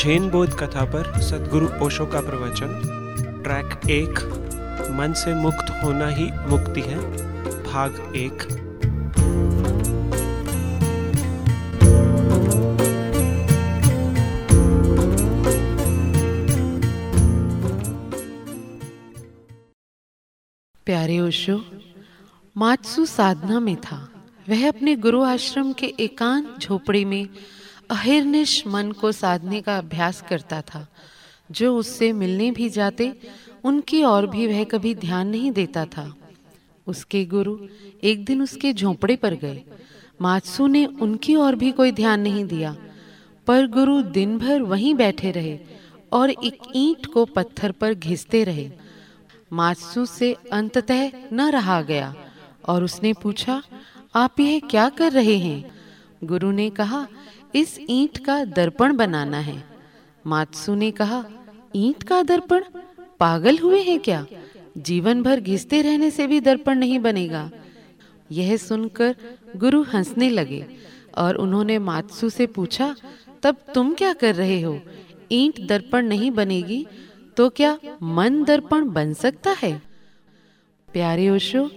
जैन बोध कथा पर सदगुरु ओशो का प्रवचन। ट्रैक एक, मन से मुक्त होना ही मुक्ति है। भाग एक। प्यारे ओशो, मात्सु साधना में था। वह अपने गुरु आश्रम के एकांत झोपड़ी में अहिर्निश मन को साधने का अभ्यास करता था। जो उससे मिलने भी जाते, उनकी और भी वह कभी ध्यान नहीं देता था। उसके गुरु एक दिन उसके झोपड़े पर गए। मात्सु ने उनकी ओर भी कोई ध्यान नहीं दिया, पर गुरु दिन भर वहीं बैठे रहे और एक ईंट को पत्थर पर घिसते रहे। मात्सु से अंततः न रहा गया और उसने पूछा, आप यह क्या कर रहे हैं? गुरु ने कहा इस ईंट का दर्पण बनाना है। मात्सु ने कहा, ईंट का दर्पण? पागल हुए हैं क्या? जीवन भर घिसते रहने से भी दर्पण नहीं बनेगा। यह सुनकर गुरु हंसने लगे और उन्होंने मात्सु से पूछा, तब तुम क्या कर रहे हो? ईंट दर्पण नहीं बनेगी तो क्या मन दर्पण बन सकता है? प्यारे ओशो,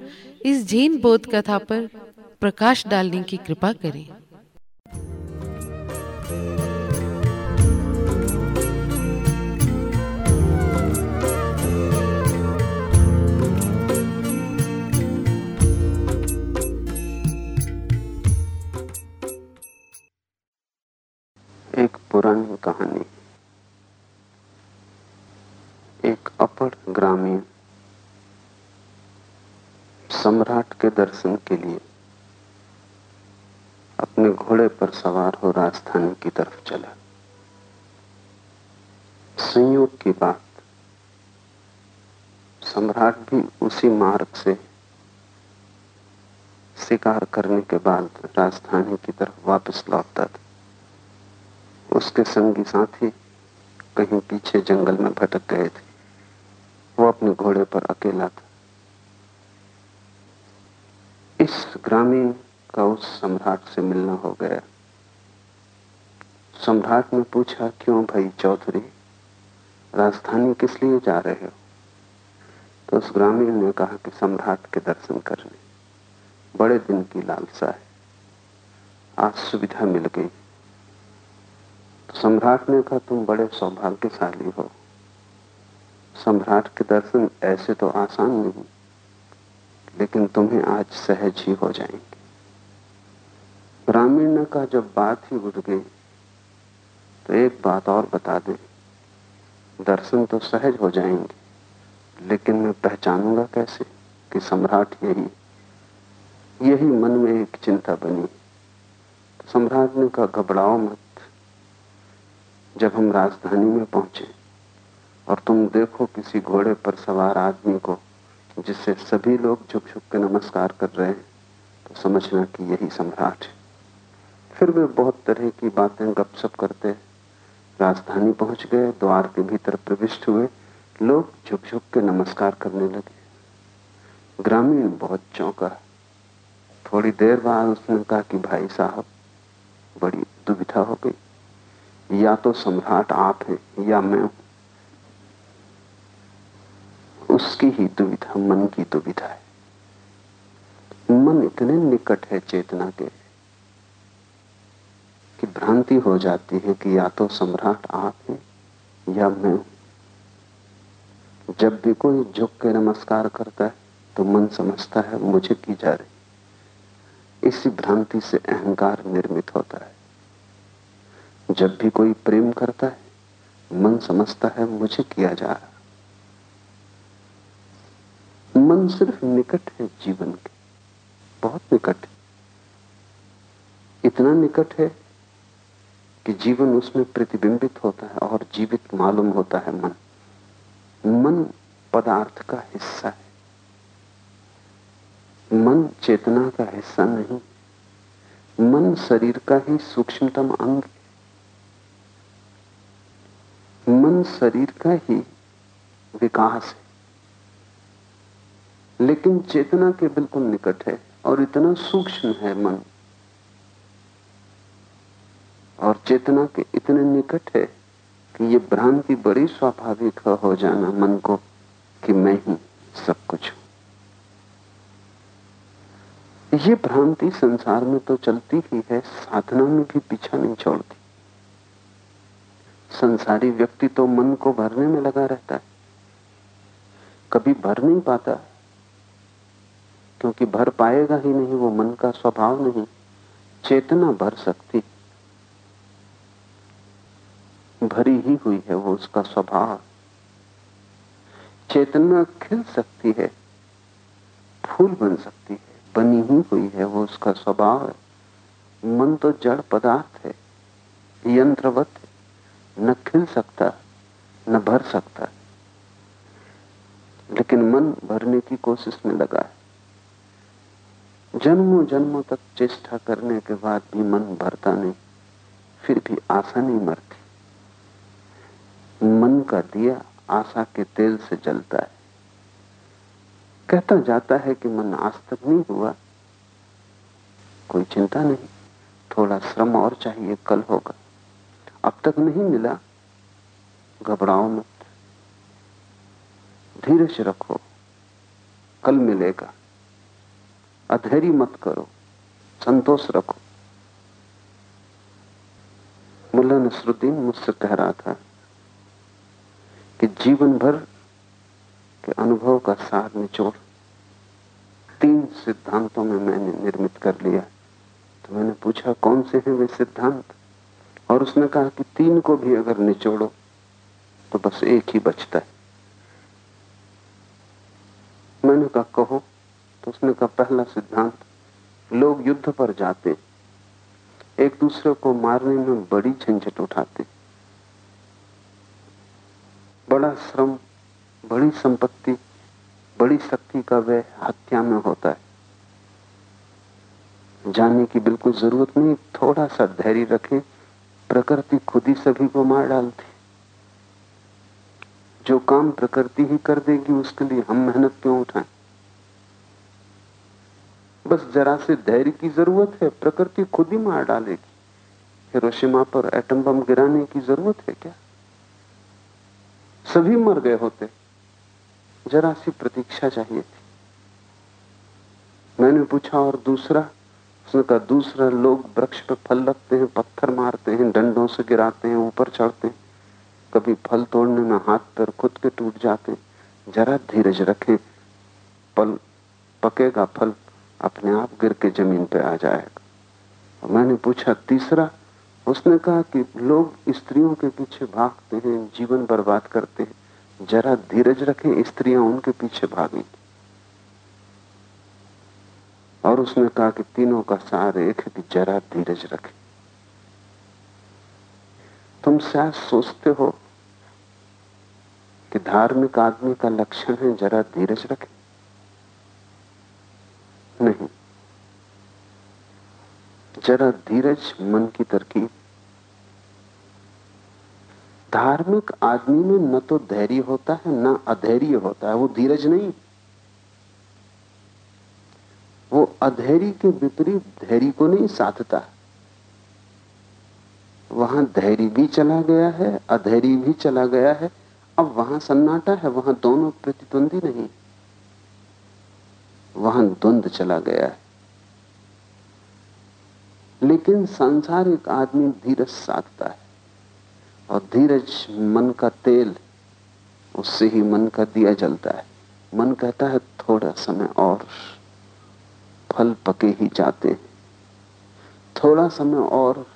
इस जैन बोध कथा पर प्रकाश डालने की कृपा करें। एक पुरानी कहानी एक अपर ग्रामीण सम्राट के दर्शन के लिए अपने घोड़े पर सवार हो राजधानी की तरफ़ चला। संयोग की बात, सम्राट भी उसी मार्ग से शिकार करने के बाद राजधानी की तरफ़ वापस लौटता था। उसके संगी साथी कहीं पीछे जंगल में भटक गए थे। वो अपने घोड़े पर अकेला था। इस ग्रामीण का उस सम्राट से मिलना हो गया। सम्राट ने पूछा, क्यों भाई चौधरी, राजधानी किस लिए जा रहे हो? तो उस ग्रामीण ने कहा कि सम्राट के दर्शन करने। बड़े दिन की लालसा है। आज सुविधा मिल गई। सम्राट ने कहा, तुम बड़े सौभाग्यशाली हो। सम्राट के दर्शन ऐसे तो आसान नहीं, लेकिन तुम्हें आज सहज ही हो जाएँगे। ग्रामीण ने कहा, जब बात ही उठ गई तो एक बात और बता दे। दर्शन तो सहज हो जाएँगे, लेकिन मैं पहचानूँगा कैसे कि सम्राट यही यही मन में एक चिंता बनी? तो सम्राट ने कहा, घबराओ मत जब हम राजधानी में पहुँचे और तुम देखो किसी घोड़े पर सवार आदमी को, जिससे सभी लोग झुक झुक के नमस्कार कर रहे हैं तो समझना कि यही सम्राट है। फिर वे बहुत तरह की बातें गपशप करते। राजधानी पहुँच गए, द्वार के भीतर प्रविष्ट हुए, लोग झुक झुक के नमस्कार करने लगे। ग्रामीण बहुत चौंका। थोड़ी देर बाद उसने कहा कि भाई साहब, बड़ी दुविधा हो गई। या तो सम्राट आप हैं, या मैं हूँ। उसकी ही दुविधा, मन की दुविधा है। मन इतने निकट है चेतना के कि भ्रांति हो जाती है कि या तो सम्राट आप हैं, या मैं हूँ। जब भी कोई झुक के नमस्कार करता है तो मन समझता है, मुझे की जा रही। इसी भ्रांति से अहंकार निर्मित होता है। जब भी कोई प्रेम करता है, मन समझता है, मुझे किया जा रहा मन सिर्फ़ निकट है जीवन के, बहुत निकट है। इतना निकट है कि जीवन उसमें प्रतिबिंबित होता है और जीवित मालूम होता है मन। मन पदार्थ का हिस्सा है। मन चेतना का हिस्सा नहीं, मन शरीर का ही सूक्ष्मतम अंग मन शरीर का ही विकास है। लेकिन चेतना के बिल्कुल निकट है और इतना सूक्ष्म है मन। और चेतना के इतने निकट है कि ये भ्रांति बड़ी स्वाभाविक हो जाना मन को कि मैं ही सब कुछ हूँ। ये भ्रांति संसार में तो चलती ही है, साधना में भी पीछा नहीं छोड़ती। संसारी व्यक्ति तो मन को भरने में लगा रहता है। कभी भर नहीं पाता, क्योंकि भर पाएगा ही नहीं, वो मन का स्वभाव नहीं, चेतना भर सकती। भरी ही हुई है वो उसका स्वभाव। चेतना खिल सकती है, फूल बन सकती है, बनी ही हुई है वो उसका स्वभाव है। मन तो जड़ पदार्थ है, यंत्रवत न खिल सकता, न भर सकता। लेकिन मन भरने की कोशिश में लगा है। जन्मों जन्मों तक चेष्टा करने के बाद भी मन भरता नहीं, फिर भी आशा नहीं मरती। मन का दिया आशा के तेल से जलता है। कहता जाता है कि मन आज तक नहीं हुआ। कोई चिंता नहीं, थोड़ा श्रम और चाहिए, कल होगा। अब तक नहीं मिला। घबराओ मत। धीरज रखो। कल मिलेगा। अधैर्य मत करो। संतोष रखो। मुल्ला नसरुद्दीन मुझसे कह रहा था कि जीवन भर के अनुभव का सार निचोड़। तीन सिद्धांतों में मैंने निर्मित कर लिया। तो मैंने पूछा, कौन से हैं वे सिद्धांत? और उसने कहा कि तीन को भी अगर निचोड़ो तो बस एक ही बचता है। मैंने कहा, कहो। तो उसने कहा, पहला सिद्धांत, लोग युद्ध पर जाते एक दूसरे को मारने में बड़ी झंझट उठाते बड़ा श्रम, बड़ी संपत्ति, बड़ी शक्ति का व्यय हत्या में होता है। जाने की बिल्कुल ज़रूरत नहीं, थोड़ा सा धैर्य रखें प्रकृति खुद ही सभी को मार डालती। जो काम प्रकृति ही कर देगी, उसके लिए हम मेहनत क्यों उठाएँ? बस जरा से धैर्य की ज़रूरत है, प्रकृति खुद ही मार डालेगी। हिरोशिमा पर एटम बम गिराने की ज़रूरत है क्या? सभी मर गए होते। जरा सी प्रतीक्षा चाहिए थी। मैंने पूछा और दूसरा उसने कहा दूसरा लोग वृक्ष पे फल रखते हैं, पत्थर मारते हैं, डंडों से गिराते हैं, ऊपर चढ़ते हैं। कभी फल तोड़ने में हाथ पर खुद के टूट जाते हैं। जरा धीरज रखें, पल पकेगा फल अपने आप गिर के ज़मीन पे आ जाएगा। और मैंने पूछा, तीसरा? उसने कहा कि लोग स्त्रियों के पीछे भागते हैं, जीवन बर्बाद करते हैं। जरा धीरज रखें, स्त्रियाँ उनके पीछे भागेंगी। और उसने कहा कि तीनों का सार एक है कि जरा धीरज रखें। तुम शायद सोचते हो कि धार्मिक आदमी का लक्षण है जरा धीरज रखें। नहीं, जरा धीरज मन की तरकीब। धार्मिक आदमी में न तो धैर्य होता है, न अधैर्य होता है, वो धीरज नहीं वो अधैर्य के विपरीत धैर्य को नहीं, साधता। वहाँ धैर्य भी चला गया है, अधैर्य भी चला गया है। अब वहाँ सन्नाटा है, वहाँ दोनों प्रतिद्वंदी नहीं। वहाँ द्वंद चला गया है। लेकिन सांसारिक आदमी धीरज साधता है और धीरज मन का तेल, उससे ही मन का दिया जलता है। मन कहता है, थोड़ा समय और फल पके ही जाते हैं। थोड़ा समय और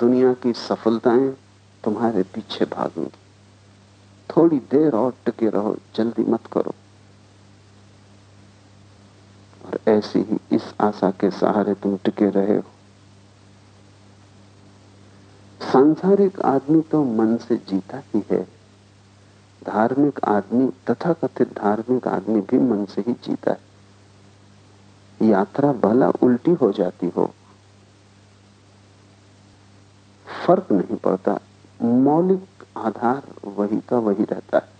दुनिया की सफलताएँ तुम्हारे पीछे भागेंगी। थोड़ी देर और टिके रहो, जल्दी मत करो। और ऐसे ही इस आशा के सहारे तुम टिके रहे हो। सांसारिक आदमी तो मन से जीता ही है। धार्मिक आदमी तथा कथित धार्मिक आदमी भी मन से ही जीता है। यात्रा भला उल्टी हो जाती हो। फ़र्क नहीं पड़ता। मौलिक आधार वही का वही रहता है।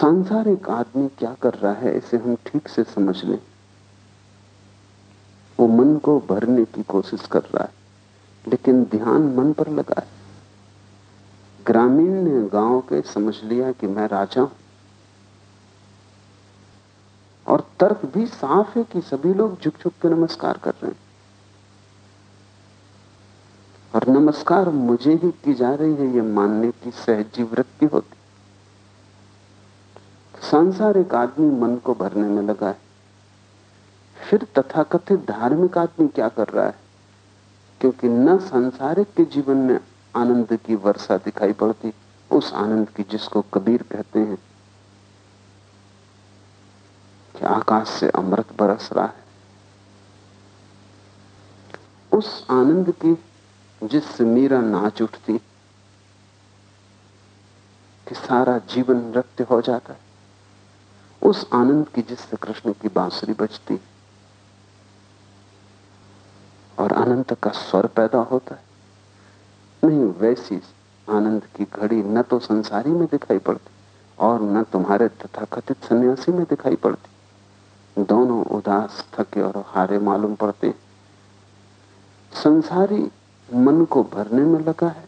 सांसारिक आदमी क्या कर रहा है, इसे हम ठीक से समझ लें। वो मन को भरने की कोशिश कर रहा है, लेकिन ध्यान मन पर लगा है। ग्रामीण ने गाँव के समझ लिया कि मैं राजा हूँ। और तर्क भी साफ़ है कि सभी लोग झुक झुक के नमस्कार कर रहे हैं। और नमस्कार मुझे ही की जा रही है, ये मानने की सहजी वृत्ति होती। सांसारिक आदमी मन को भरने में लगा है। फिर तथाकथित धार्मिक आदमी क्या कर रहा है? क्योंकि न सांसारिक के जीवन में आनंद की वर्षा दिखाई पड़ती, उस आनंद की जिसको कबीर कहते हैं। कि आकाश से अमृत बरस रहा है। उस आनंद की जिससे मीरा नाच उठती कि सारा जीवन नृत्य हो जाता है, उस आनंद की जिससे कृष्ण की बांसुरी बजती और अनंत का स्वर पैदा होता है, नहीं वैसी आनंद की घड़ी न तो संसारी में दिखाई पड़ती और न तुम्हारे तथाकथित सन्यासी में दिखाई पड़ती। दोनों उदास, थके और हारे मालूम पड़ते। संसारी मन को भरने में लगा है।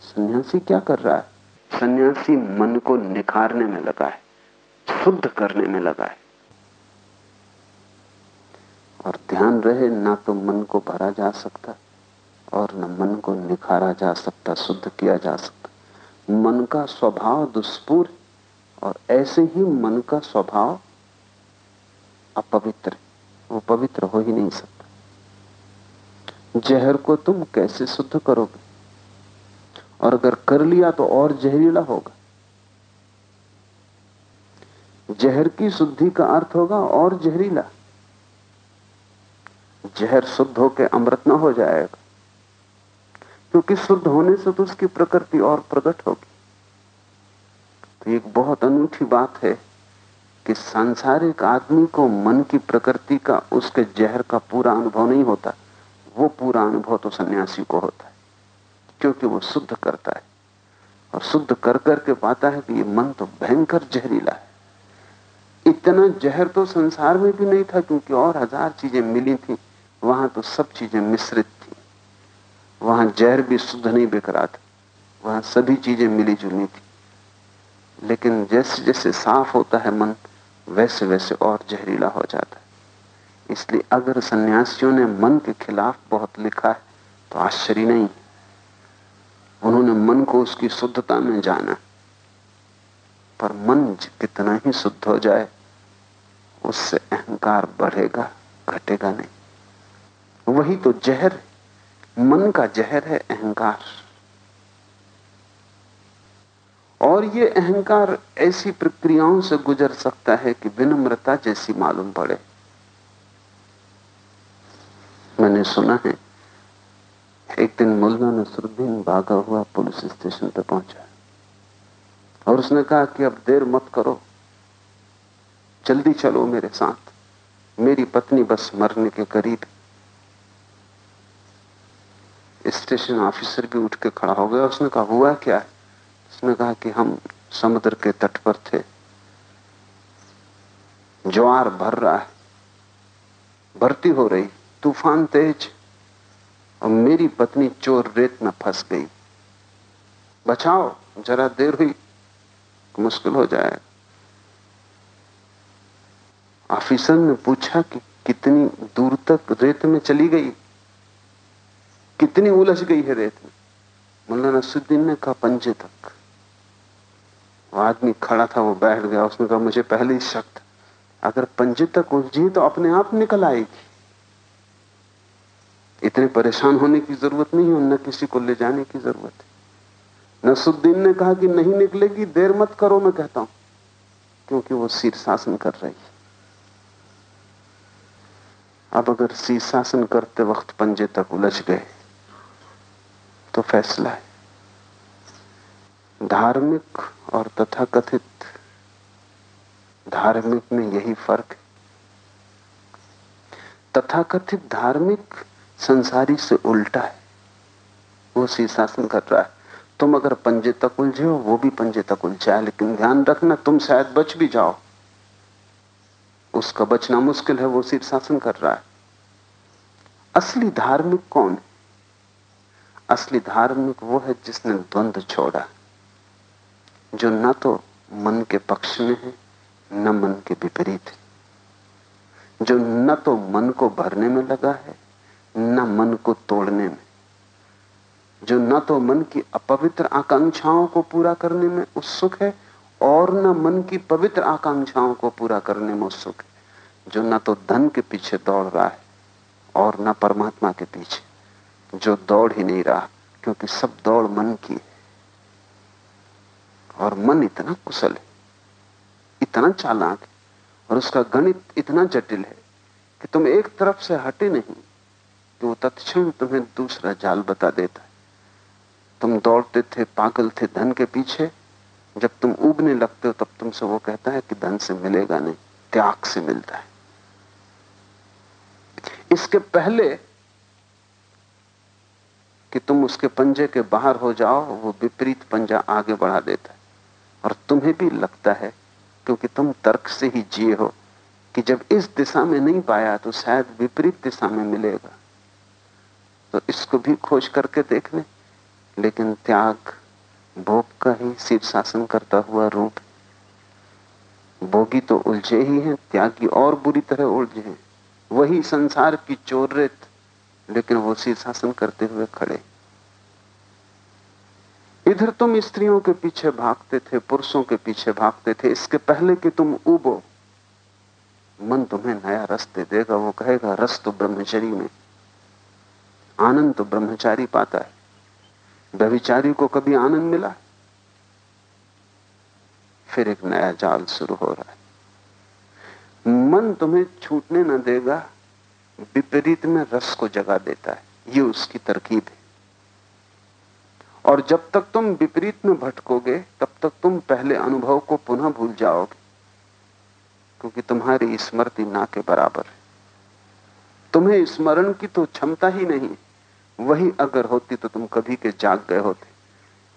सन्यासी क्या कर रहा है? सन्यासी मन को निखारने में लगा है, शुद्ध करने में लगा है। और ध्यान रहे, ना तो मन को भरा जा सकता और न मन को निखारा जा सकता, शुद्ध किया जा सकता। मन का स्वभाव दुष्पूर और ऐसे ही मन का स्वभाव अपवित्र। वो पवित्र हो ही नहीं सकता। जहर को तुम कैसे शुद्ध करोगे? और अगर कर लिया तो और जहरीला होगा। जहर की शुद्धि का अर्थ होगा और जहरीला। जहर शुद्ध होकर अमृत ना हो जाएगा, क्योंकि शुद्ध होने से तो उसकी प्रकृति और प्रकट होगी। तो एक बहुत अनूठी बात है। कि सांसारिक आदमी को मन की प्रकृति का, उसके जहर का पूरा अनुभव नहीं होता। वो पूरा अनुभव तो सन्यासी को होता है, क्योंकि वो शुद्ध करता है। और शुद्ध कर करके पाता है कि ये मन तो भयंकर जहरीला है। इतना जहर तो संसार में भी नहीं था, क्योंकि और हज़ार चीज़ें मिली थी, वहाँ तो सब चीज़ें मिश्रित थी। वहाँ जहर भी शुद्ध नहीं बिक रहा था, वहाँ सभी चीज़ें मिली जुली थी। लेकिन जैसे जैसे साफ़ होता है मन वैसे वैसे और जहरीला हो जाता है। इसलिए अगर सन्यासियों ने मन के खिलाफ बहुत लिखा है तो आश्चर्य नहीं। उन्होंने मन को उसकी शुद्धता में जाना। पर मन कितना ही शुद्ध हो जाए, उससे अहंकार बढ़ेगा, घटेगा नहीं। वही तो जहर, मन का जहर है अहंकार। और ये अहंकार ऐसी प्रक्रियाओं से गुजर सकता है कि विनम्रता जैसी मालूम पड़े। मैंने सुना है, एक दिन मुल्ला नसरुद्दीन भागा हुआ पुलिस स्टेशन पर पहुँचा और उसने कहा कि अब देर मत करो, जल्दी चलो मेरे साथ, मेरी पत्नी बस मरने के करीब। स्टेशन ऑफिसर भी उठ के खड़ा हो गया, उसने कहा, हुआ क्या है? उसने कहा कि हम समुद्र के तट पर थे। ज्वार भर रहा है। भर्ती हो रही, तूफ़ान तेज, और मेरी पत्नी चोर रेत में फंस गई। बचाओ, जरा देर हुई, मुश्किल हो जाएगा ऑफिसर ने पूछा कि कितनी दूर तक रेत में चली गई? कितनी उलझ गई है रेत में? मुल्ला नसुद्दीन ने कहा, पंजे तक। वो आदमी खड़ा था, वो बैठ गया। उसने कहा, मुझे पहले ही शक था। अगर पंजे तक उलझी तो अपने आप निकल आएगी। इतने परेशान होने की ज़रूरत नहीं है न किसी को ले जाने की ज़रूरत है। नसुद्दीन ने कहा कि नहीं निकलेगी, देर मत करो, मैं कहता हूँ, क्योंकि वो शीर्षासन कर रही है। अब अगर शीर्षासन करते वक्त पंजे तक उलझ गए तो फैसला है। धार्मिक और तथाकथित। धार्मिक में यही फ़र्क है। तथाकथित धार्मिक संसारी से उल्टा है। वो शीर्षासन कर रहा है। तुम अगर पंजे तक उलझे हो, वो भी पंजे तक उलझा है। लेकिन ध्यान रखना, तुम शायद बच भी जाओ। उसका बचना मुश्किल है, वो शीर्षासन कर रहा है। असली धार्मिक कौन है? असली धार्मिक वो है जिसने द्वंद्व छोड़ा। जो न तो मन के पक्ष में है, न मन के विपरीत है। जो न तो मन को भरने में लगा है, न मन को तोड़ने में। जो न तो मन की अपवित्र आकांक्षाओं को पूरा करने में उत्सुक है, और न मन की पवित्र आकांक्षाओं को पूरा करने में उत्सुक है। जो न तो धन के पीछे दौड़ रहा है, और न परमात्मा के पीछे। जो दौड़ ही नहीं रहा, क्योंकि सब दौड़ मन की है। और मन इतना कुशल है, इतना चालाक है, और उसका गणित इतना जटिल है कि तुम एक तरफ़ से हटे नहीं, कि वो तत्क्षण तुम्हें दूसरा जाल बता देता है। तुम दौड़ते थे, पागल थे धन के पीछे। जब तुम उगने लगते हो, तब तुमसे वो कहता है कि धन से मिलेगा नहीं, त्याग से मिलता है। इसके पहले कि तुम उसके पंजे के बाहर हो जाओ, वो विपरीत पंजा आगे बढ़ा देता है। और तुम्हें भी लगता है, क्योंकि तुम तर्क से ही जिए हो, कि जब इस दिशा में नहीं पाया तो शायद विपरीत दिशा में मिलेगा। तो इसको भी खोज करके देख लेकिन त्याग, भोग का ही शीर्षासन करता हुआ रूप। भोगी तो उलझे ही हैं, त्यागी और बुरी तरह उलझे हैं। वही संसार की चोर लेकिन वो शीर्षासन करते हुए खड़े। इधर तुम स्त्रियों के पीछे भागते थे, पुरुषों के पीछे भागते थे, इसके पहले कि तुम उबो मन तुम्हें नया रस दे देगा, वो कहेगा रस तो ब्रह्मचरी में आनंद तो ब्रह्मचारी पाता है। व्यभिचारी को कभी आनंद मिला फिर एक नया जाल शुरू हो रहा है। मन तुम्हें छूटने न देगा, विपरीत में रस को जगा देता है। ये उसकी तरकीब है। और जब तक तुम विपरीत में भटकोगे, तब तक तुम पहले अनुभव को पुनः भूल जाओगे, क्योंकि तुम्हारी स्मृति ना के बराबर है। तुम्हें स्मरण की तो क्षमता ही नहीं, वही अगर होती तो तुम कभी के जाग गए होते।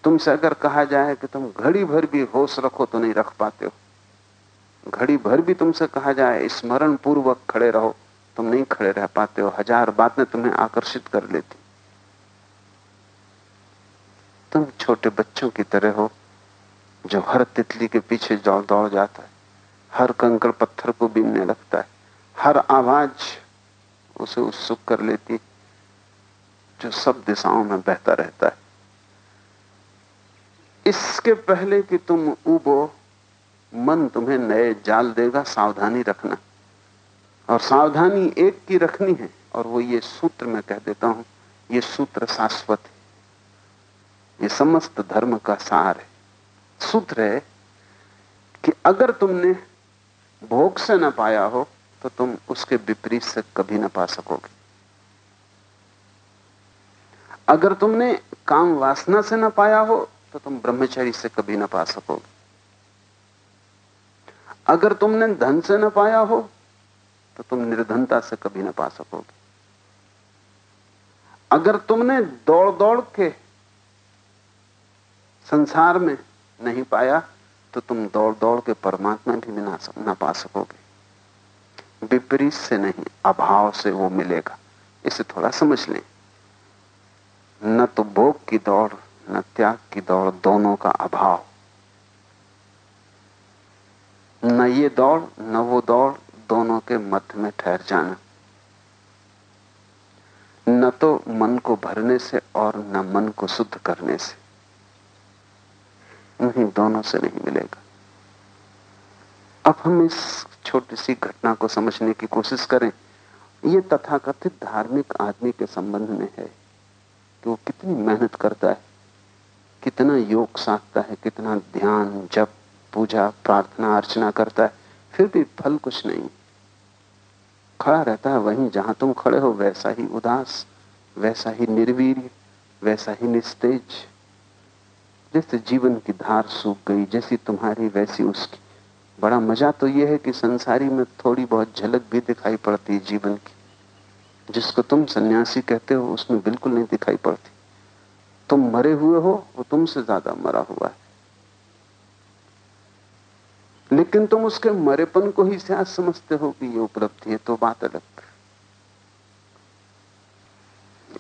तुमसे अगर कहा जाए कि तुम घड़ी भर भी होश रखो तो नहीं रख पाते हो। घड़ी भर भी तुमसे कहा जाए स्मरण पूर्वक खड़े रहो, तुम नहीं खड़े रह पाते हो। हज़ार बातें तुम्हें आकर्षित कर लेती। तुम छोटे बच्चों की तरह हो, जो हर तितली के पीछे दौड़ दौड़ जाता है, हर कंकड़ पत्थर को बीनने लगता है, हर आवाज़ उसे उत्सुक कर लेती जो सब दिशाओं में बहता रहता है। इसके पहले कि तुम उबो, मन तुम्हें नए जाल देगा, सावधानी रखना। और सावधानी एक की रखनी है, और वो ये सूत्र मैं कह देता हूँ, ये सूत्र शाश्वत है। ये समस्त धर्म का सार है। सूत्र है कि अगर तुमने भोग से ना पाया हो तो तुम उसके विपरीत से कभी ना पा सकोगे। अगर तुमने काम वासना से न पाया हो तो तुम ब्रह्मचारी से कभी ना पा सकोगे। अगर तुमने धन से ना पाया हो तो तुम निर्धनता से कभी ना पा सकोगे। अगर तुमने दौड़ दौड़ के संसार में नहीं पाया तो तुम दौड़ दौड़ के परमात्मा भी ना, ना पा सकोगे। विपरीत से नहीं अभाव से वो मिलेगा। इसे थोड़ा समझ लें। न तो भोग की दौड़ न त्याग की दौड़ दोनों का अभाव। न ये दौड़ न वो दौड़ दोनों के मध्य में ठहर जाना। न तो मन को भरने से और न मन को शुद्ध करने से। नहीं, दोनों से नहीं मिलेगा। अब हम इस छोटी सी घटना को समझने की कोशिश करें। यह तथाकथित धार्मिक आदमी के संबंध में है कि वो कितनी मेहनत करता है, कितना योग साधता है, कितना ध्यान, जप, पूजा, प्रार्थना, अर्चना करता है, फिर भी फल कुछ नहीं। खड़ा रहता है वहीं जहाँ तुम खड़े हो, वैसा ही उदास, वैसा ही निर्वीर, वैसा ही निस्तेज। जैसे जीवन की धार सूख गई, जैसी तुम्हारी वैसी उसकी। बड़ा मज़ा तो यह है कि संसारी में थोड़ी बहुत झलक भी दिखाई पड़ती है जीवन की। जिसको तुम सन्यासी कहते हो, उसमें बिल्कुल नहीं दिखाई पड़ती। तुम मरे हुए हो, वो तुमसे ज़्यादा मरा हुआ है। लेकिन तुम उसके मरेपन को ही शायद समझते हो कि ये उपलब्धि है तो बात अलग।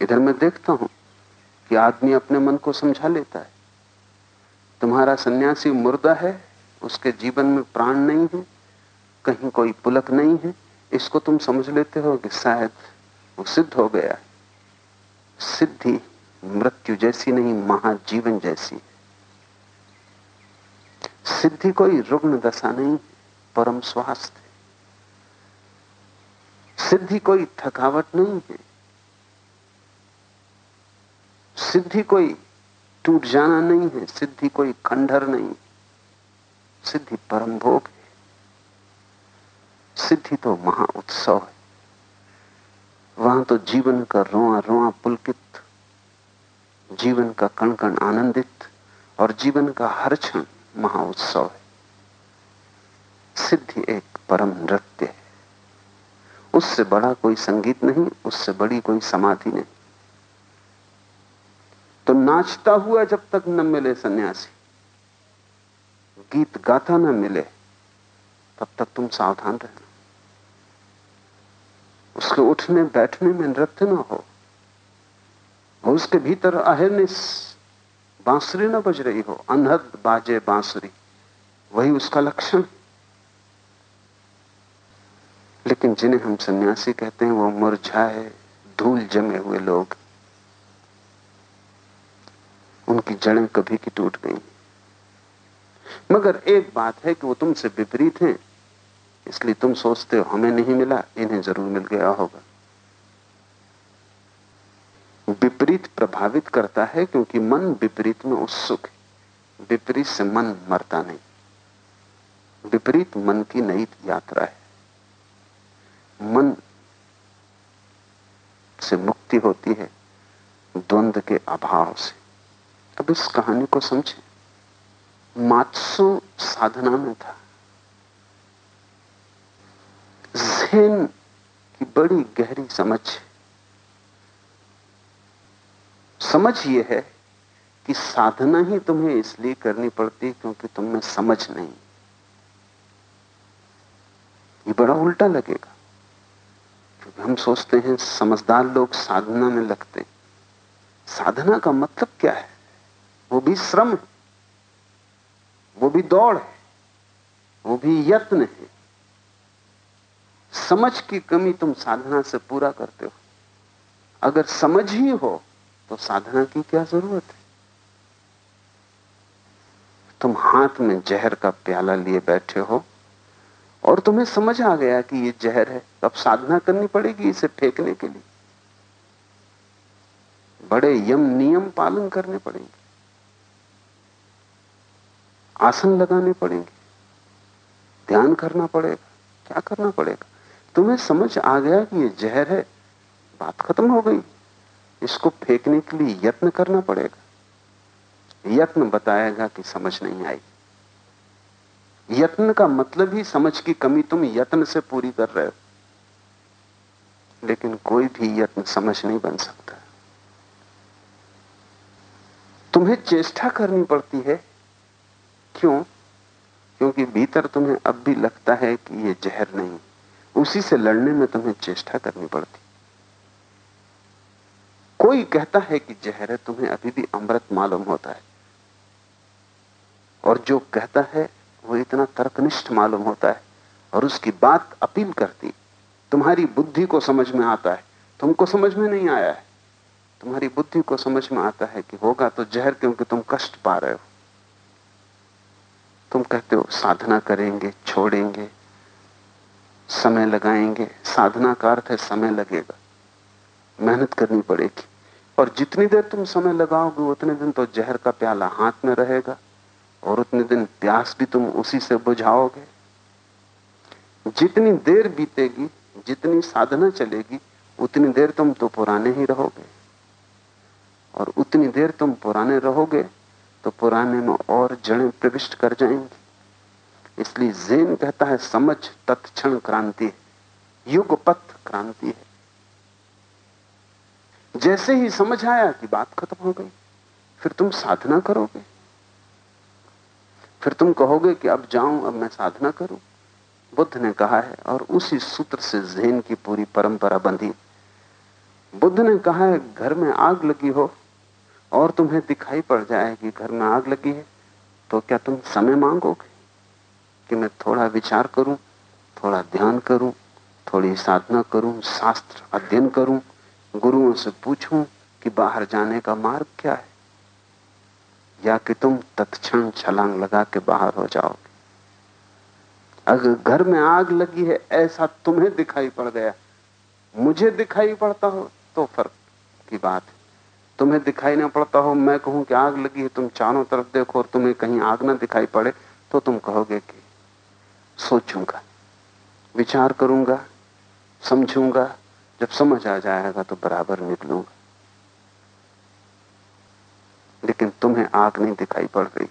इधर मैं देखता हूँ कि आदमी अपने मन को समझा लेता है। तुम्हारा सन्यासी मुर्दा है, उसके जीवन में प्राण नहीं है, कहीं कोई पुलक नहीं है। इसको तुम समझ लेते हो कि शायद वो सिद्ध हो गया। सिद्धि मृत्यु जैसी नहीं, महाजीवन जैसी। सिद्धि कोई रुग्ण दशा नहीं, परम स्वास्थ्य। सिद्धि कोई थकावट नहीं है। सिद्धि कोई टूट जाना नहीं है, सिद्धि कोई खंडर नहीं। सिद्धि परम भोग है। सिद्धि तो महा उत्सव है। वहाँ तो जीवन का रोआ रोआ पुलकित, जीवन का कण कण आनंदित, और जीवन का हर क्षण महा उत्सव है। सिद्धि एक परम नृत्य है। उससे बड़ा कोई संगीत नहीं, उससे बड़ी कोई समाधि नहीं। नाचता हुआ जब तक न मिले सन्यासी, गीत गाता न मिले, तब तक तुम सावधान रहना। उसके उठने, बैठने में नृत्य न हो, और उसके भीतर अहिर्निश बांसुरी न बज रही हो, अनहद बाजे बांसुरी, वही उसका लक्षण लेकिन जिन्हें हम सन्यासी कहते हैं, वो मुरझाए, धूल जमे हुए लोग उनकी जड़ें कभी की टूट गई। मगर एक बात है कि वो तुमसे विपरीत हैं, इसलिए तुम सोचते हो, हमें नहीं मिला, इन्हें ज़रूर मिल गया होगा। विपरीत प्रभावित करता है क्योंकि मन विपरीत में उत्सुक है। विपरीत से मन मरता नहीं। विपरीत मन की नई यात्रा है। मन से मुक्ति होती है द्वंद्व के अभाव से। इस कहानी को समझे। मात्सु साधना में था। जेन की बड़ी गहरी समझ समझ यह है कि साधना ही तुम्हें इसलिए करनी पड़ती क्योंकि तुम्हें समझ नहीं। ये बड़ा उल्टा लगेगा। क्योंकि हम सोचते हैं, समझदार लोग साधना में लगते साधना का मतलब क्या है? वो भी श्रम है, वो भी दौड़ है, वो भी यत्न है। समझ की कमी तुम साधना से पूरा करते हो। अगर समझ ही हो तो साधना की क्या ज़रूरत है? तुम हाथ में जहर का प्याला लिए बैठे हो और तुम्हें समझ आ गया कि ये जहर है अब साधना करनी पड़ेगी इसे फेंकने के लिए। बड़े यम नियम पालन करने पड़ेंगे। आसन लगाने पड़ेंगे। ध्यान करना पड़ेगा। क्या करना पड़ेगा? तुम्हें समझ आ गया कि ये जहर है। बात खत्म हो गई। इसको फेंकने के लिए यत्न करना पड़ेगा। यत्न बताएगा कि समझ नहीं आई। यत्न का मतलब ही समझ की कमी तुम यत्न से पूरी कर रहे हो। लेकिन कोई भी यत्न समझ नहीं बन सकता। तुम्हें चेष्टा करनी पड़ती है क्यों? क्योंकि भीतर तुम्हें अब भी लगता है कि ये जहर नहीं। उसी से लड़ने में तुम्हें चेष्टा करनी पड़ती। कोई कहता है कि जहर है, तुम्हें अभी भी अमृत मालूम होता है। और जो कहता है, वो इतना तर्कनिष्ठ मालूम होता है और उसकी बात अपील करती। तुम्हारी बुद्धि को समझ में आता है। तुमको समझ में नहीं आया है। तुम्हारी बुद्धि को समझ में आता है कि होगा तो जहर क्योंकि तुम कष्ट पा रहे हो। तुम कहते हो, साधना करेंगे, छोड़ेंगे, समय लगाएँगे। साधना का अर्थ है, समय लगेगा। मेहनत करनी पड़ेगी। और जितनी देर तुम समय लगाओगे, उतने दिन तो जहर का प्याला हाथ में रहेगा और उतने दिन प्यास भी तुम उसी से बुझाओगे। जितनी देर बीतेगी, जितनी साधना चलेगी, उतनी देर तुम तो पुराने ही रहोगे। और उतनी देर तुम पुराने रहोगे तो पुराने में और जड़ें प्रविष्ट कर जाएँगी। इसलिए जेन कहता है, समझ तत्क्षण क्रांति युग पथ क्रांति है। जैसे ही समझ आया कि बात खत्म हो गई, फिर तुम साधना करोगे। फिर तुम कहोगे कि अब जाऊँ, अब मैं साधना करूँ। बुद्ध ने कहा है, और उसी सूत्र से जैन की पूरी परंपरा बंधी। बुद्ध ने कहा है, घर में आग लगी हो और तुम्हें दिखाई पड़ जाए कि घर में आग लगी है तो क्या तुम समय मांगोगे कि मैं थोड़ा विचार करूँ, थोड़ा ध्यान करूँ, थोड़ी साधना करूँ, शास्त्र अध्ययन करूँ, गुरुओं से पूछूँ कि बाहर जाने का मार्ग क्या है? या कि तुम तत्क्षण छलांग लगा के बाहर हो जाओगे? अगर घर में आग लगी है, ऐसा तुम्हें दिखाई पड़ गया। मुझे दिखाई पड़ता हो तो फ़र्क की बात है। तुम्हें दिखाई ना पड़ता हो, मैं कहूँ कि आग लगी है, तुम चारों तरफ़ देखो और तुम्हें कहीं आग ना दिखाई पड़े तो तुम कहोगे कि सोचूँगा, विचार करूँगा, समझूँगा, जब समझ आ जाएगा तो बराबर निकलूँगा। लेकिन तुम्हें आग नहीं दिखाई पड़ रही।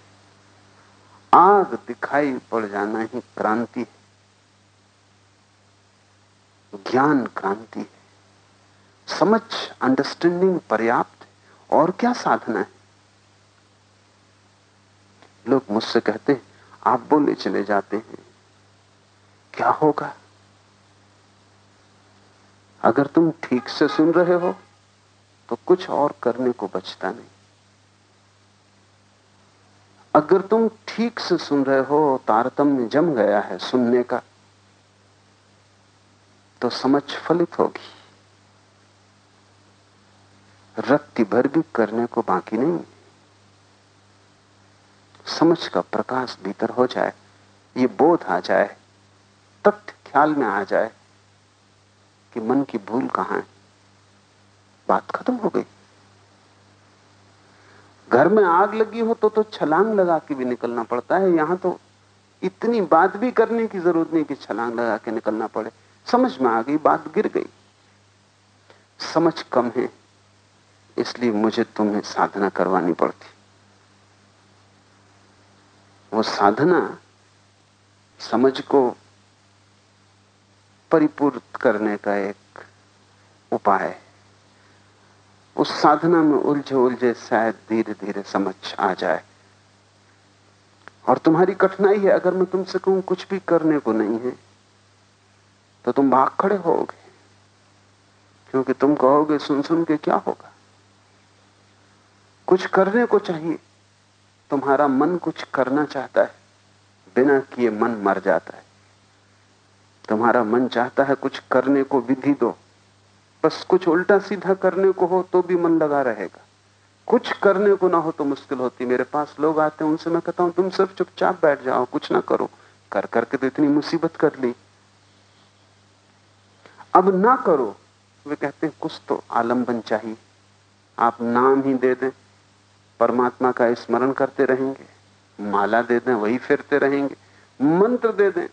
आग दिखाई पड़ जाना ही क्रांति है। ज्ञान क्रांति है। समझ अंडरस्टैंडिंग पर्याप्त और क्या साधना है? लोग मुझसे कहते हैं, आप बोले चले जाते हैं। क्या होगा? अगर तुम ठीक से सुन रहे हो तो कुछ और करने को बचता नहीं। अगर तुम ठीक से सुन रहे हो, तारतम्य जम गया है सुनने का तो समझ फलित होगी। रत्ती भर भी करने को बाकी नहीं। समझ का प्रकाश भीतर हो जाए, ये बोध आ जाए, तथ्य ख्याल में आ जाए कि मन की भूल कहाँ है। बात खत्म हो गई। घर में आग लगी हो तो तो छलांग लगा के भी निकलना पड़ता है। यहाँ तो इतनी बात भी करने की ज़रूरत नहीं कि छलांग लगा के निकलना पड़े। समझ में आ गई, बात गिर गई। समझ कम है। इसलिए मुझे तुम्हें साधना करवानी पड़ती। वो साधना समझ को परिपूर्ण करने का एक उपाय है। उस साधना में उलझे उलझे शायद धीरे धीरे समझ आ जाए। और तुम्हारी कठिनाई है, अगर मैं तुमसे कहूँ कुछ भी करने को नहीं है तो तुम भाग खड़े होगे। क्योंकि तुम कहोगे सुन सुन के क्या होगा? कुछ करने को चाहिए। तुम्हारा मन कुछ करना चाहता है, बिना किए मन मर जाता है। तुम्हारा मन चाहता है कुछ करने को विधि दो, बस कुछ उल्टा सीधा करने को हो तो भी मन लगा रहेगा। कुछ करने को ना हो तो मुश्किल होती। मेरे पास लोग आते हैं, उनसे मैं कहता हूँ, तुम सिर्फ़ चुपचाप बैठ जाओ, कुछ ना करो। कर करके तो इतनी मुसीबत कर ली। अब ना करो। वे कहते हैं, कुछ तो आलंबन चाहिए। आप नाम ही दे दें परमात्मा का स्मरण करते रहेंगे, माला दे दें, वही फिरते रहेंगे, मंत्र दे दें।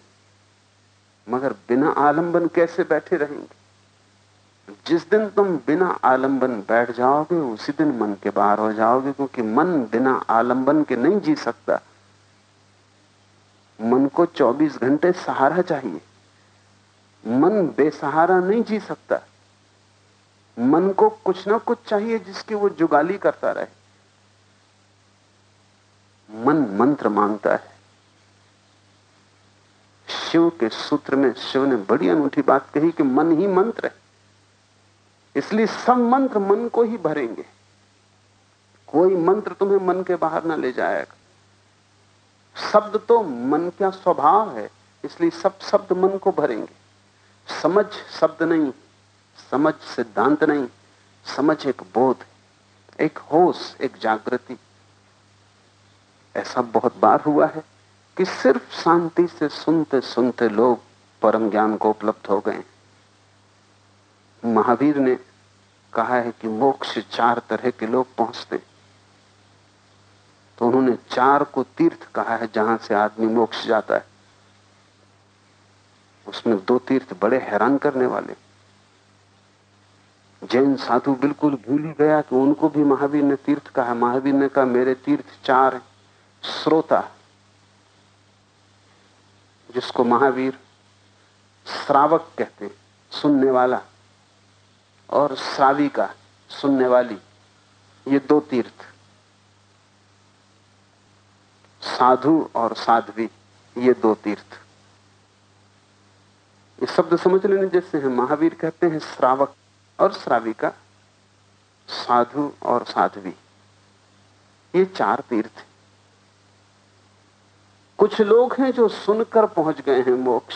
मगर बिना आलंबन कैसे बैठे रहेंगे? जिस दिन तुम बिना आलंबन बैठ जाओगे, उसी दिन मन के बाहर हो जाओगे, क्योंकि मन बिना आलंबन के नहीं जी सकता। मन को 24 घंटे सहारा चाहिए। मन बेसहारा नहीं जी सकता। मन को कुछ ना कुछ चाहिए जिसकी वो जुगाली करता रहे। मन मंत्र माँगता है। शिव के सूत्र में शिव ने बड़ी अनूठी बात कही कि मन ही मंत्र है। इसलिए सब मंत्र मन को ही भरेंगे। कोई मंत्र तुम्हें मन के बाहर ना ले जाएगा। शब्द तो मन का स्वभाव है, इसलिए सब शब्द मन को भरेंगे। समझ शब्द नहीं, समझ सिद्धांत नहीं, समझ एक बोध, एक होश, एक जागृति। ऐसा बहुत बार हुआ है कि सिर्फ़ शांति से सुनते सुनते लोग परम ज्ञान को उपलब्ध हो गए महावीर ने कहा है कि मोक्ष चार तरह के लोग पहुँचते तो उन्होंने चार को तीर्थ कहा है जहाँ से आदमी मोक्ष जाता है। उसमें दो तीर्थ बड़े हैरान करने वाले जैन साधु बिल्कुल भूल ही गया कि उनको भी महावीर ने तीर्थ कहा। महावीर ने कहा, मेरे तीर्थ चार है। श्रोता, जिसको महावीर श्रावक कहते सुनने वाला और श्राविका सुनने वाली, ये दो तीर्थ। साधु और साध्वी, ये दो तीर्थ। ये शब्द समझ लेने जैसे हैं, महावीर कहते हैं श्रावक और श्राविका साधु और साध्वी। ये चार तीर्थ कुछ लोग हैं जो सुनकर पहुँच गए हैं मोक्ष।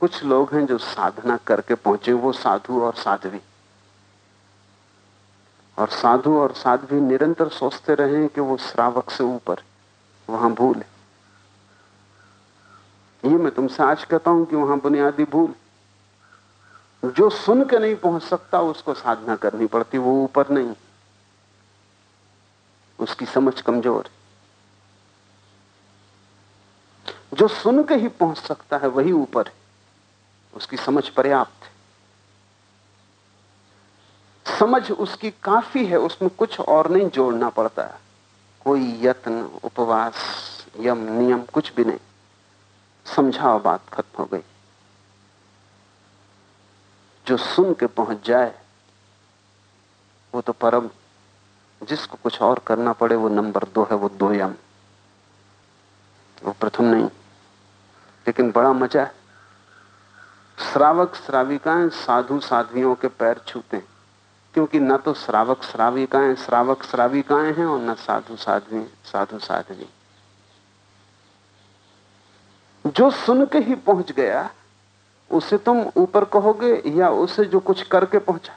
कुछ लोग हैं जो साधना करके पहुँचे, वो साधु और साध्वी। और साधु और साध्वी निरंतर सोचते रहे कि वो श्रावक से ऊपर, वहाँ भूल है। ये मैं तुमसे आज कहता हूँ कि वहाँ बुनियादी भूल। जो सुन के नहीं पहुँच सकता, उसको साधना करनी पड़ती, वो ऊपर नहीं। उसकी समझ कमज़ोर है। जो सुन के ही पहुँच सकता है, वही ऊपर है। उसकी समझ पर्याप्त है। समझ उसकी काफ़ी है, उसमें कुछ और नहीं जोड़ना पड़ता। है कोई यत्न, उपवास, यम, नियम, कुछ भी नहीं। समझाओ, बात खत्म हो गई। जो सुन के पहुँच जाए, वो तो परम। जिसको कुछ और करना पड़े, वो नंबर दो है, वो दो यम। वो प्रथम नहीं। लेकिन बड़ा मज़ा है। श्रावक श्राविकाएँ साधु साध्वियों के पैर छूते हैं। क्योंकि न तो श्रावक श्राविकाएँ श्रावक श्राविकाएँ हैं और न साधु साध्वी साधु साध्वी। जो सुन के ही पहुँच गया, उसे तुम ऊपर कहोगे या उसे जो कुछ करके पहुँचा?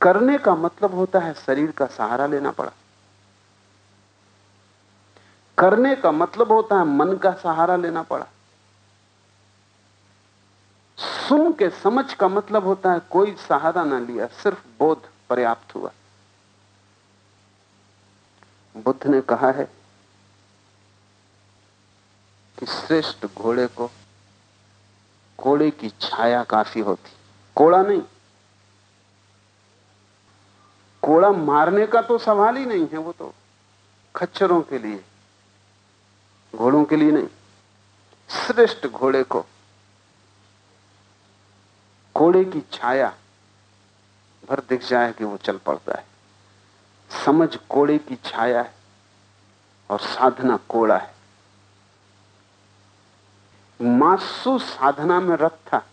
करने का मतलब होता है शरीर का सहारा लेना पड़ा। करने का मतलब होता है मन का सहारा लेना पड़ा। सुन के समझ का मतलब होता है कोई सहारा ना लिया, सिर्फ़ बोध पर्याप्त हुआ। बुद्ध ने कहा है कि श्रेष्ठ घोड़े को कोड़े की छाया काफ़ी होती। कोड़ा नहीं। कोड़ा मारने का तो सवाल ही नहीं है, वो तो खच्चरों के लिए। घोड़ों के लिए नहीं, श्रेष्ठ घोड़े को। कोड़े की छाया भर दिख जाए कि वो चल पड़ता है। समझ कोड़े की छाया है और साधना कोड़ा है। मासू साधना में रत था।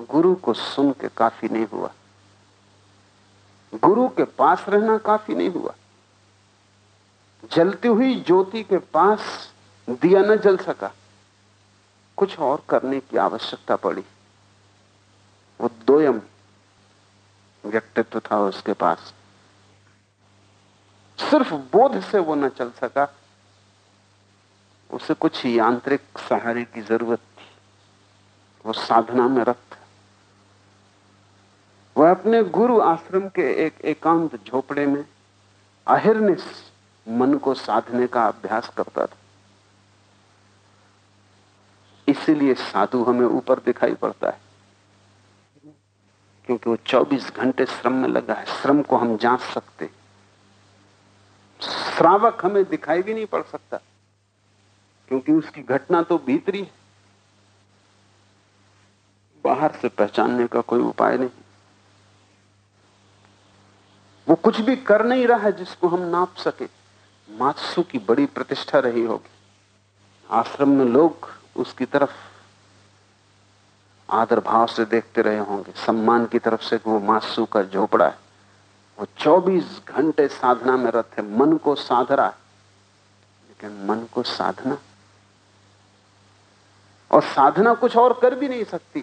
गुरु को सुन के काफ़ी नहीं हुआ। गुरु के पास रहना काफ़ी नहीं हुआ। जलती हुई ज्योति के पास दिया न जल सका। कुछ और करने की आवश्यकता पड़ी। वो दोयम व्यक्तित्व था उसके पास। सिर्फ़ बोध से वो न चल सका। उसे कुछ यांत्रिक सहारे की ज़रूरत थी। वो साधना में रत वह अपने गुरु आश्रम के एक एकांत झोपड़े में अहिर्निश मन को साधने का अभ्यास करता था। इसीलिए साधु हमें ऊपर दिखाई पड़ता है। क्योंकि वो 24 घंटे श्रम में लगा है। श्रम को हम जाँच सकते श्रावक हमें दिखाई भी नहीं पड़ सकता। क्योंकि उसकी घटना तो भीतरी है। बाहर से पहचानने का कोई उपाय नहीं। वो कुछ भी कर नहीं रहा है जिसको हम नाप सके। मात्सु की बड़ी प्रतिष्ठा रही होगी। आश्रम में लोग उसकी तरफ़ आदर भाव से देखते रहे होंगे। सम्मान की तरफ़ से वो मासू का झोपड़ा है। वो 24 घंटे साधना में रत है। मन को साध रहा है। लेकिन मन को साधना। और साधना कुछ और कर भी नहीं सकती।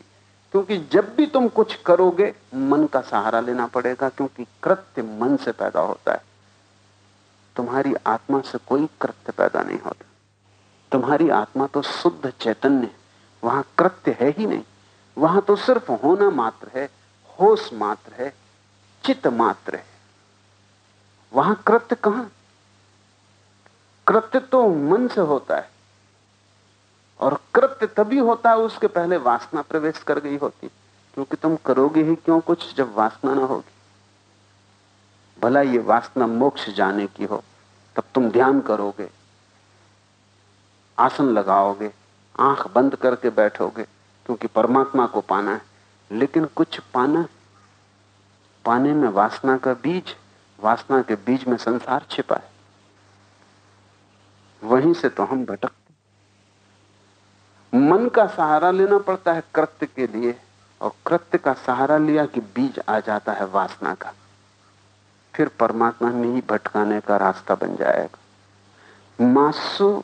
क्योंकि जब भी तुम कुछ करोगे, मन का सहारा लेना पड़ेगा, क्योंकि कृत्य मन से पैदा होता है। तुम्हारी आत्मा से कोई कृत्य पैदा नहीं होता। तुम्हारी आत्मा तो शुद्ध चैतन्य, वहाँ कृत्य है ही नहीं। वहाँ तो सिर्फ़ होना मात्र है, होश मात्र है, चित्त मात्र है। वहाँ कृत्य कहाँ? कृत्य तो मन से होता है। और कृत्य तभी होता है उसके पहले वासना प्रवेश कर गई होती। क्योंकि तुम करोगे ही क्यों कुछ जब वासना ना होगी? भला ये वासना मोक्ष जाने की हो, तब तुम ध्यान करोगे, आसन लगाओगे, आँख बंद करके बैठोगे, क्योंकि परमात्मा को पाना है। लेकिन कुछ पाना, पाने में वासना का बीज, वासना के बीज में संसार छिपा है। वहीं से तो हम भटकते मन का सहारा लेना पड़ता है कृत्य के लिए, और कृत्य का सहारा लिया कि बीज आ जाता है वासना का। फिर परमात्मा में ही भटकाने का रास्ता बन जाएगा। मासु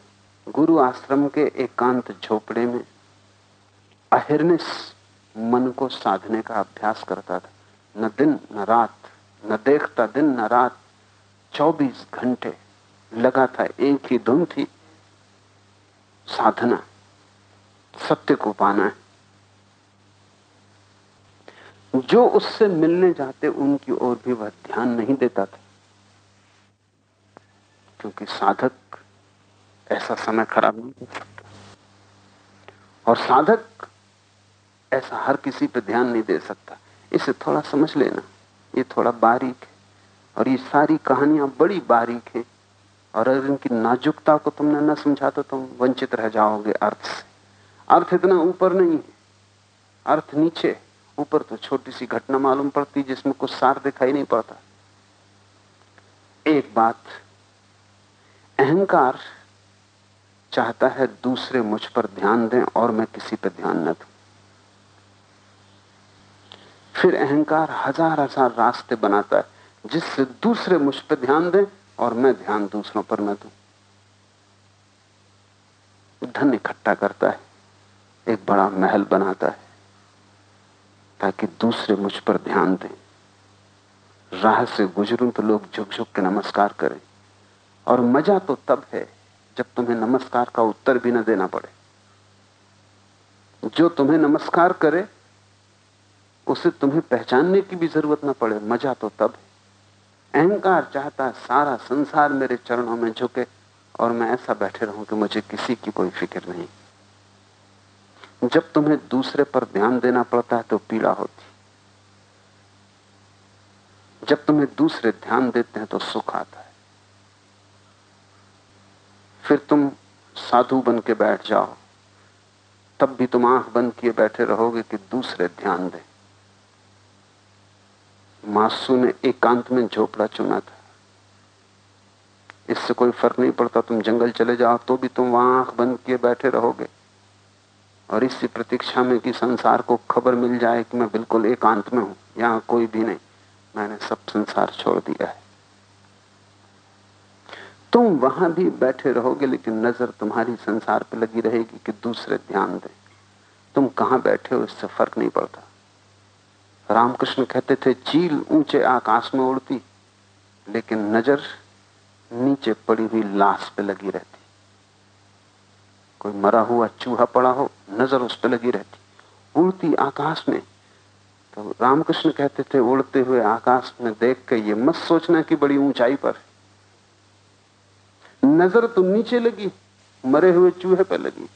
गुरु आश्रम के एकांत झोपड़े में अहिर्निश मन को साधने का अभ्यास करता था। न दिन, न रात, न देखता दिन, न रात। 24 घंटे लगा था एक ही धुन थी। साधना, सत्य को पाना है। जो उससे मिलने जाते, उनकी ओर भी वह ध्यान नहीं देता था। क्योंकि साधक ऐसा समय खराब नहीं कर सकता। और साधक ऐसा हर किसी पर ध्यान नहीं दे सकता। इसे थोड़ा समझ लेना, ये थोड़ा बारीक है। और ये सारी कहानियाँ बड़ी बारीक है। और अगर इनकी नाजुकता को तुमने न समझा तो तुम वंचित रह जाओगे अर्थ से। अर्थ इतना ऊपर नहीं है। अर्थ नीचे ऊपर तो छोटी सी घटना मालूम पड़ती जिसमें कुछ सार दिखाई नहीं पड़ता। एक बात, अहंकार चाहता है दूसरे मुझ पर ध्यान दें और मैं किसी पर ध्यान न दूँ। फिर अहंकार हज़ार हज़ार रास्ते बनाता है जिससे दूसरे मुझ पर ध्यान दें और मैं ध्यान दूसरों पर न दूँ। धन इकट्ठा करता है, एक बड़ा महल बनाता है। ताकि दूसरे मुझ पर ध्यान दें। राह से गुजरूं तो लोग झुक झुक के नमस्कार करें। और मज़ा तो तब है जब तुम्हें नमस्कार का उत्तर भी न देना पड़े। जो तुम्हें नमस्कार करे, उसे तुम्हें पहचानने की भी ज़रूरत ना पड़े। मज़ा तो तब है। अहंकार चाहता है सारा संसार मेरे चरणों में झुके और मैं ऐसा बैठे रहूँ कि मुझे किसी की कोई फ़िक्र नहीं। जब तुम्हें दूसरे पर ध्यान देना पड़ता है तो पीड़ा होती। जब तुम्हें दूसरे ध्यान देते हैं तो सुख आता है। फिर तुम साधु बन के बैठ जाओ। तब भी तुम आँख बंद किए बैठे रहोगे कि दूसरे ध्यान दें। मासू ने एकांत में झोपड़ा चुना था। इससे कोई फ़र्क नहीं पड़ता, तुम जंगल चले जाओ तो भी तुम वहाँ आँख बंद किए बैठे रहोगे। और इसी प्रतीक्षा में कि संसार को खबर मिल जाए कि मैं बिल्कुल एकांत में हूँ, यहाँ कोई भी नहीं। मैंने सब संसार छोड़ दिया है। तुम वहाँ भी बैठे रहोगे, लेकिन नज़र तुम्हारी संसार पर लगी रहेगी कि दूसरे ध्यान दें। तुम कहाँ बैठे हो, इससे फ़र्क नहीं पड़ता। रामकृष्ण कहते थे चील ऊँचे आकाश में उड़ती, लेकिन नज़र नीचे पड़ी हुई लाश पे लगी रहती। कोई मरा हुआ, चूहा पड़ा हो, नज़र उस पर लगी रहती। उड़ती आकाश में। तो रामकृष्ण कहते थे, उड़ते हुए आकाश में देख के ये मत सोचना कि बड़ी ऊंचाई पर नज़र तो नीचे लगी, मरे हुए चूहे पर लगी।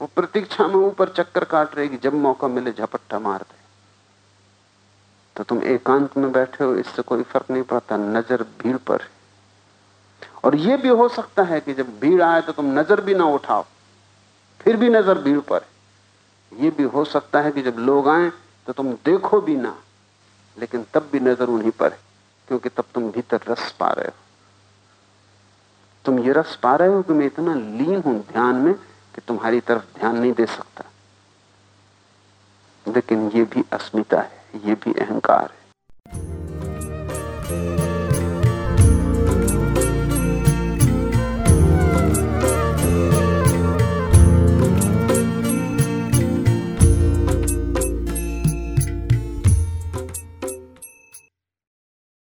वो प्रतीक्षा में ऊपर चक्कर काट रहेगी जब मौका मिले, झपट्टा मार दे। तो तुम एकांत में बैठे हो, इससे कोई फ़र्क नहीं पड़ता, नज़र भीड़ पर और यह भी हो सकता है कि जब भीड़ आए तो तुम नज़र भी ना उठाओ। फिर भी नज़र भीड़ पर है। यह भी हो सकता है कि जब लोग आए तो तुम देखो भी ना, लेकिन तब भी नज़र उन्हीं पर है, क्योंकि तब तुम भीतर रस पा रहे हो। तुम ये रस पा रहे हो कि मैं इतना लीन हूँ ध्यान में कि तुम्हारी तरफ़ ध्यान नहीं दे सकता। लेकिन ये भी अस्मिता है, ये भी अहंकार है।